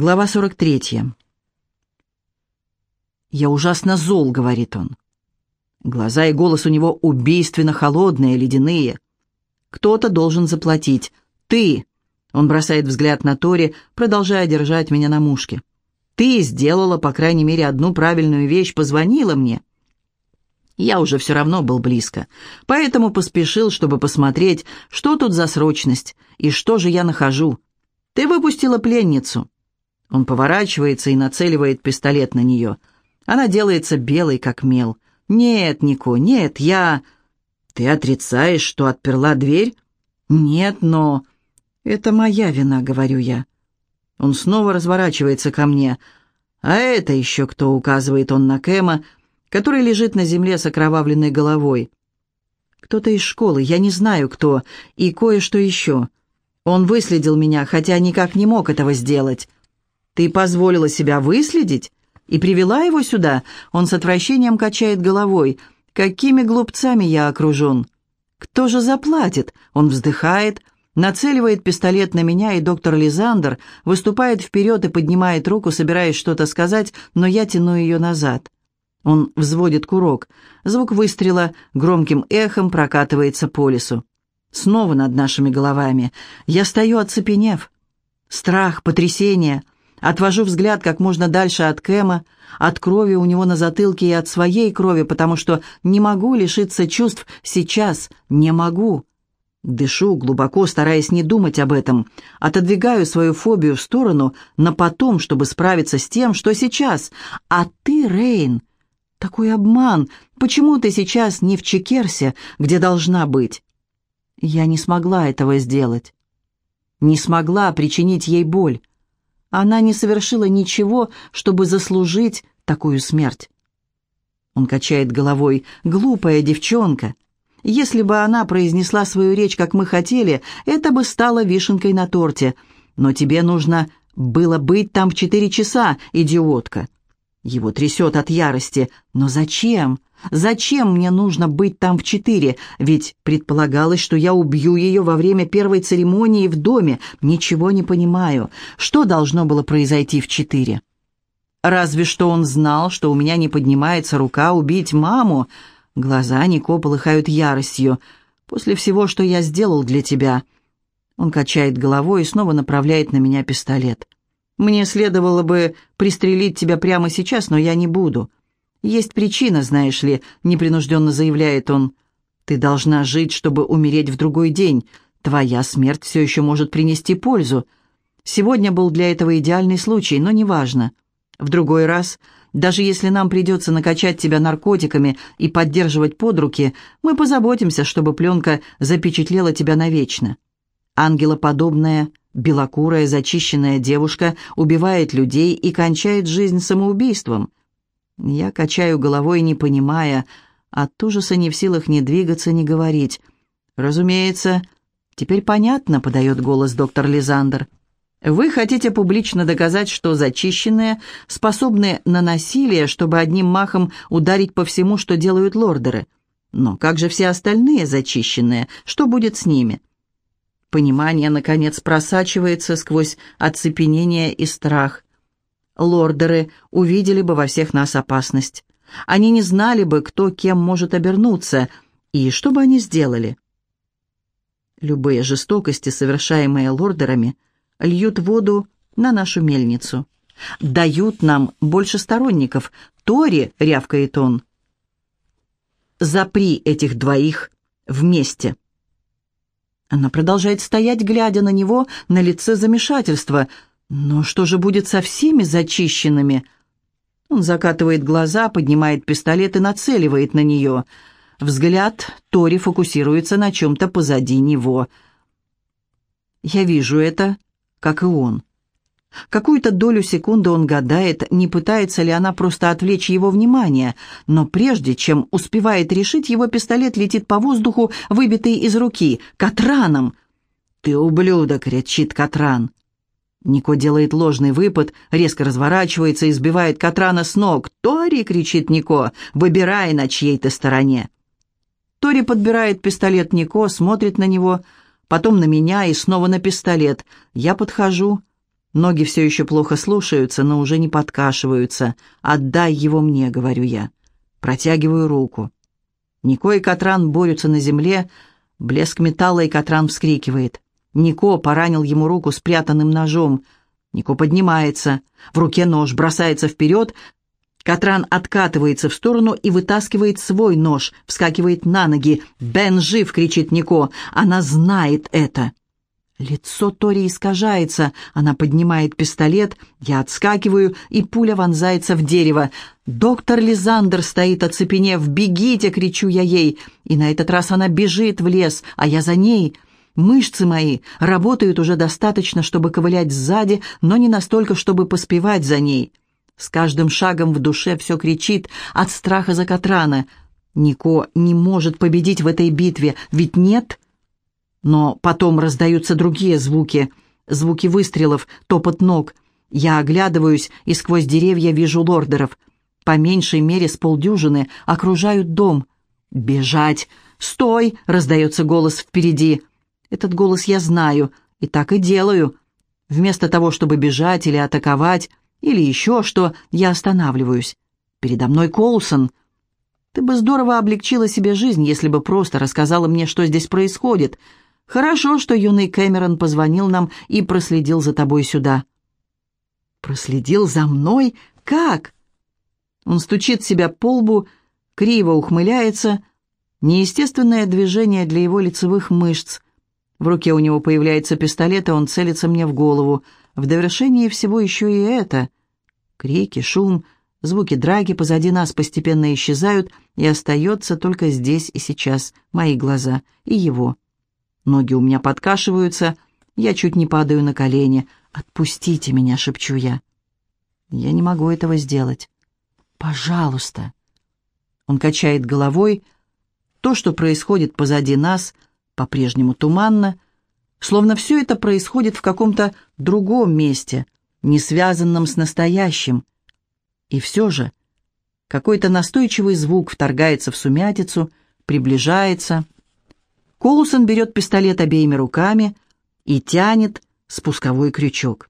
Глава 43. «Я ужасно зол», — говорит он. Глаза и голос у него убийственно холодные, ледяные. «Кто-то должен заплатить. Ты!» Он бросает взгляд на Тори, продолжая держать меня на мушке. «Ты сделала, по крайней мере, одну правильную вещь, позвонила мне». Я уже все равно был близко, поэтому поспешил, чтобы посмотреть, что тут за срочность и что же я нахожу. Ты выпустила пленницу. Он поворачивается и нацеливает пистолет на нее. Она делается белой, как мел. «Нет, Нико, нет, я...» «Ты отрицаешь, что отперла дверь?» «Нет, но...» «Это моя вина», — говорю я. Он снова разворачивается ко мне. «А это еще кто?» — указывает он на Кэма, который лежит на земле с окровавленной головой. «Кто-то из школы, я не знаю кто, и кое-что еще. Он выследил меня, хотя никак не мог этого сделать». «Ты позволила себя выследить и привела его сюда?» Он с отвращением качает головой. «Какими глупцами я окружен?» «Кто же заплатит?» Он вздыхает, нацеливает пистолет на меня, и доктор Лизандер выступает вперед и поднимает руку, собираясь что-то сказать, но я тяну ее назад. Он взводит курок. Звук выстрела громким эхом прокатывается по лесу. Снова над нашими головами. Я стою, оцепенев. Страх, потрясение — Отвожу взгляд как можно дальше от Кэма, от крови у него на затылке и от своей крови, потому что не могу лишиться чувств сейчас, не могу. Дышу глубоко, стараясь не думать об этом. Отодвигаю свою фобию в сторону на потом, чтобы справиться с тем, что сейчас. А ты, Рейн, такой обман. Почему ты сейчас не в Чекерсе, где должна быть? Я не смогла этого сделать. Не смогла причинить ей боль. Она не совершила ничего, чтобы заслужить такую смерть. Он качает головой. «Глупая девчонка. Если бы она произнесла свою речь, как мы хотели, это бы стало вишенкой на торте. Но тебе нужно было быть там в четыре часа, идиотка». Его трясет от ярости. «Но зачем? Зачем мне нужно быть там в четыре? Ведь предполагалось, что я убью ее во время первой церемонии в доме. Ничего не понимаю. Что должно было произойти в четыре? Разве что он знал, что у меня не поднимается рука убить маму. Глаза Нико полыхают яростью. После всего, что я сделал для тебя. Он качает головой и снова направляет на меня пистолет. Мне следовало бы пристрелить тебя прямо сейчас, но я не буду. «Есть причина, знаешь ли», — непринужденно заявляет он. «Ты должна жить, чтобы умереть в другой день. Твоя смерть все еще может принести пользу. Сегодня был для этого идеальный случай, но неважно. В другой раз, даже если нам придется накачать тебя наркотиками и поддерживать под руки, мы позаботимся, чтобы пленка запечатлела тебя навечно. Ангелоподобная, белокурая, зачищенная девушка убивает людей и кончает жизнь самоубийством». Я качаю головой, не понимая, от ужаса не в силах ни двигаться, ни говорить. «Разумеется, теперь понятно», — подает голос доктор Лизандер. «Вы хотите публично доказать, что зачищенные способны на насилие, чтобы одним махом ударить по всему, что делают лордеры. Но как же все остальные зачищенные? Что будет с ними?» Понимание, наконец, просачивается сквозь оцепенение и страх лордеры увидели бы во всех нас опасность. Они не знали бы, кто кем может обернуться, и что бы они сделали. Любые жестокости, совершаемые лордерами, льют воду на нашу мельницу. Дают нам больше сторонников. Тори, рявкает он. Запри этих двоих вместе. Она продолжает стоять, глядя на него, на лице замешательства – но что же будет со всеми зачищенными? Он закатывает глаза, поднимает пистолет и нацеливает на нее. Взгляд Тори фокусируется на чем-то позади него. Я вижу это, как и он. Какую-то долю секунды он гадает, не пытается ли она просто отвлечь его внимание, но прежде чем успевает решить, его пистолет летит по воздуху, выбитый из руки, Катраном. «Ты ублюдок!» — кричит Катран. Нико делает ложный выпад, резко разворачивается и сбивает Катрана с ног. «Тори!» — кричит Нико. «Выбирай, на чьей ты стороне!» Тори подбирает пистолет Нико, смотрит на него, потом на меня и снова на пистолет. Я подхожу, Ноги все еще плохо слушаются, но уже не подкашиваются. «Отдай его мне», — говорю я. Протягиваю руку. Нико и Катран борются на земле. Блеск металла, и Катран вскрикивает. Нико поранил ему руку спрятанным ножом. Нико поднимается. В руке нож бросается вперед. Катран откатывается в сторону и вытаскивает свой нож, вскакивает на ноги. «Бен жив!» — кричит Нико. «Она знает это!» Лицо Тори искажается. Она поднимает пистолет, я отскакиваю, и пуля вонзается в дерево. «Доктор Лизандер стоит оцепенев. Бегите!» — кричу я ей. И на этот раз она бежит в лес, а я за ней. Мышцы мои работают уже достаточно, чтобы ковылять сзади, но не настолько, чтобы поспевать за ней. С каждым шагом в душе все кричит от страха за Катрана. Нико не может победить в этой битве, ведь нет... Но потом раздаются другие звуки. Звуки выстрелов, топот ног. Я оглядываюсь и сквозь деревья вижу лордеров. По меньшей мере с полдюжины окружают дом. «Бежать! Стой!» — раздается голос впереди. Этот голос я знаю, и так и делаю. Вместо того, чтобы бежать или атаковать, или еще что, я останавливаюсь. Передо мной Коулсон. Ты бы здорово облегчила себе жизнь, если бы просто рассказала мне, что здесь происходит. Хорошо, что юный Кэмерон позвонил нам и проследил за тобой сюда». «Проследил за мной? Как?» Он стучит себя по лбу, криво ухмыляется. Неестественное движение для его лицевых мышц. В руке у него появляется пистолет, и он целится мне в голову. В довершении всего еще и это. Крики, шум, звуки драки позади нас постепенно исчезают, и остается только здесь и сейчас мои глаза и его. Ноги у меня подкашиваются, я чуть не падаю на колени. «Отпустите меня», — шепчу я. Я не могу этого сделать. «Пожалуйста». Он качает головой. То, что происходит позади нас, по-прежнему туманно, словно все это происходит в каком-то другом месте, не связанном с настоящим. И все же какой-то настойчивый звук вторгается в сумятицу, приближается — Коусон берет пистолет обеими руками и тянет спусковой крючок.